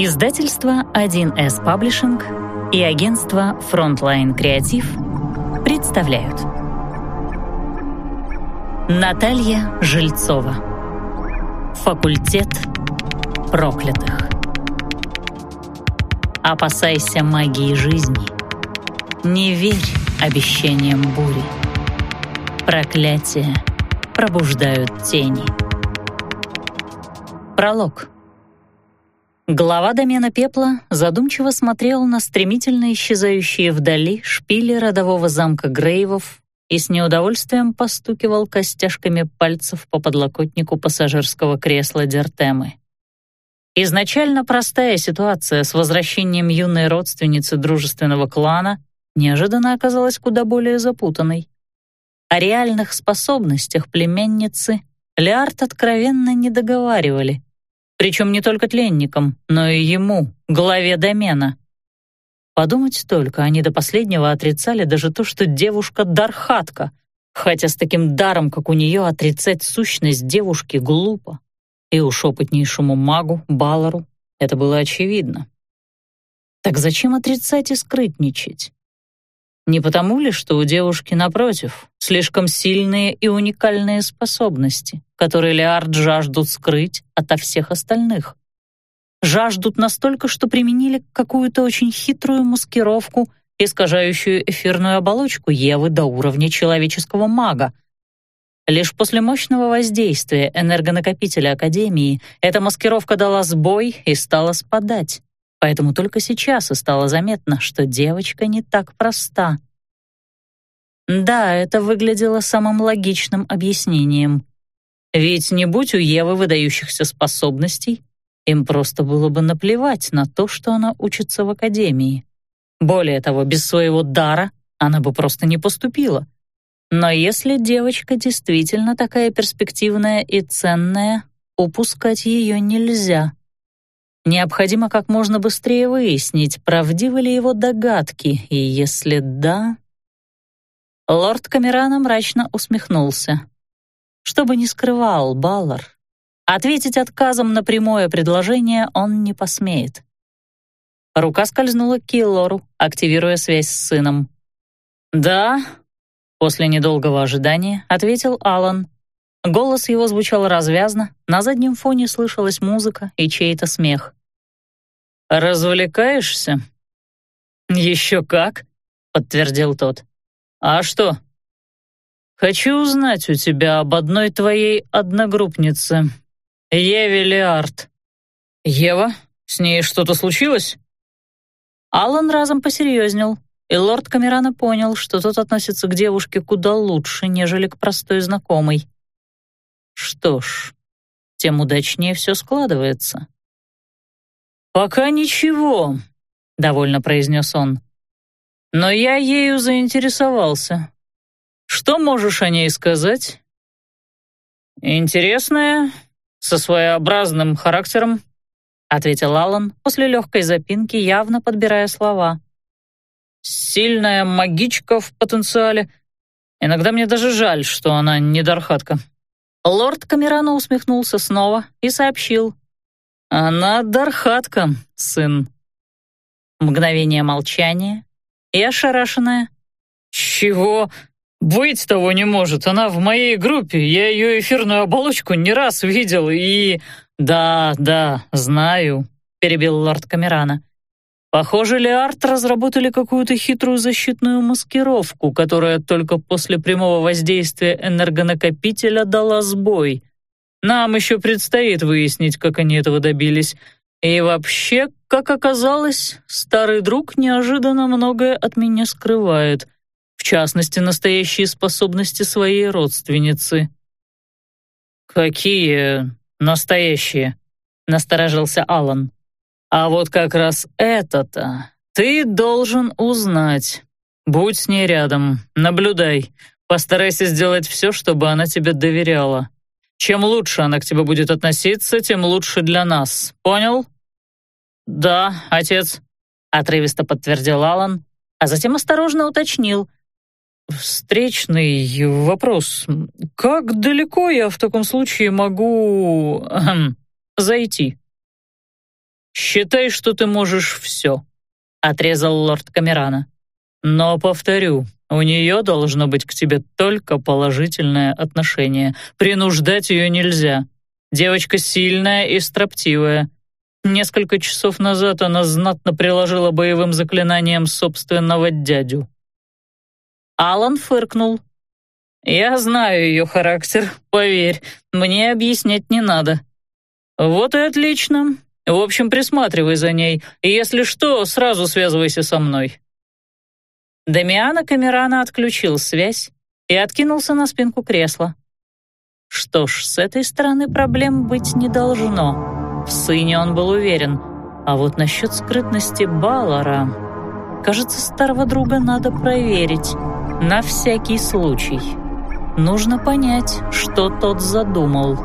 Издательство 1С Паблишинг и агентство Frontline Креатив представляют. Наталья Жильцова. Факультет проклятых. Опасайся магии жизни. Не верь обещаниям бури. Проклятия пробуждают тени. Пролог Глава домена пепла задумчиво смотрел на стремительно исчезающие вдали шпили родового замка Грейвов и с неудовольствием постукивал костяшками пальцев по подлокотнику пассажирского кресла Дертемы. Изначально простая ситуация с возвращением юной родственницы дружественного клана неожиданно оказалась куда более запутанной. О реальных способностях племянницы Леард откровенно не договаривали — причем не только тленникам, но и ему, главе домена. Подумать только, они до последнего отрицали даже то, что девушка дархатка, хотя с таким даром, как у нее, отрицать сущность девушки глупо. И уж опытнейшему магу, Балару, это было очевидно. Так зачем отрицать и скрытничать? Не потому ли, что у девушки, напротив, слишком сильные и уникальные способности, которые Леард жаждут скрыть ото всех остальных? Жаждут настолько, что применили какую-то очень хитрую маскировку, искажающую эфирную оболочку Евы до уровня человеческого мага. Лишь после мощного воздействия энергонакопителя Академии эта маскировка дала сбой и стала спадать. Поэтому только сейчас и стало заметно, что девочка не так проста. Да, это выглядело самым логичным объяснением. Ведь не будь у Евы выдающихся способностей, им просто было бы наплевать на то, что она учится в академии. Более того, без своего дара она бы просто не поступила. Но если девочка действительно такая перспективная и ценная, упускать ее нельзя. Необходимо как можно быстрее выяснить, правдивы ли его догадки, и если да... Лорд Камерана мрачно усмехнулся. Что бы ни скрывал Баллар, ответить отказом на прямое предложение он не посмеет. Рука скользнула к Киллору, активируя связь с сыном. «Да», — после недолгого ожидания ответил Алан. Голос его звучал развязно, на заднем фоне слышалась музыка и чей-то смех. «Развлекаешься?» «Еще как», — подтвердил тот. «А что?» «Хочу узнать у тебя об одной твоей одногруппнице, Еве Леард». «Ева? С ней что-то случилось?» Алан разом посерьезнел, и лорд Камерана понял, что тот относится к девушке куда лучше, нежели к простой знакомой. Что ж, тем удачнее все складывается. «Пока ничего», — довольно произнес он. «Но я ею заинтересовался. Что можешь о ней сказать?» «Интересная, со своеобразным характером», — ответил Аллан после легкой запинки, явно подбирая слова. «Сильная магичка в потенциале. Иногда мне даже жаль, что она не дархатка». Лорд Камерано усмехнулся снова и сообщил, «Она дархатка, сын». Мгновение молчания и ошарашенная. «Чего? Быть того не может. Она в моей группе. Я ее эфирную оболочку не раз видел и...» «Да, да, знаю», — перебил лорд Камерана. «Похоже, Леарт разработали какую-то хитрую защитную маскировку, которая только после прямого воздействия энергонакопителя дала сбой. Нам еще предстоит выяснить, как они этого добились. И вообще, как оказалось, старый друг неожиданно многое от меня скрывает, частности, настоящие способности своей родственницы. «Какие настоящие?» — насторожился Алан. «А вот как раз это-то ты должен узнать. Будь с ней рядом, наблюдай, постарайся сделать все, чтобы она тебе доверяла». Чем лучше она к тебе будет относиться, тем лучше для нас. Понял?» «Да, отец», — отрывисто подтвердил Алан, а затем осторожно уточнил. «Встречный вопрос. Как далеко я в таком случае могу... Эм, зайти?» «Считай, что ты можешь все», — отрезал лорд Камерана. «Но, повторю, у нее должно быть к тебе только положительное отношение. Принуждать ее нельзя. Девочка сильная и строптивая. Несколько часов назад она знатно приложила боевым заклинанием собственного дядю». Алан фыркнул. «Я знаю ее характер, поверь, мне объяснять не надо». «Вот и отлично. В общем, присматривай за ней, и если что, сразу связывайся со мной». Дамиана Камерана отключил связь и откинулся на спинку кресла. Что ж, с этой стороны проблем быть не должно. В сыне он был уверен. А вот насчет скрытности Баллара... Кажется, старого друга надо проверить. На всякий случай. Нужно понять, что тот задумал.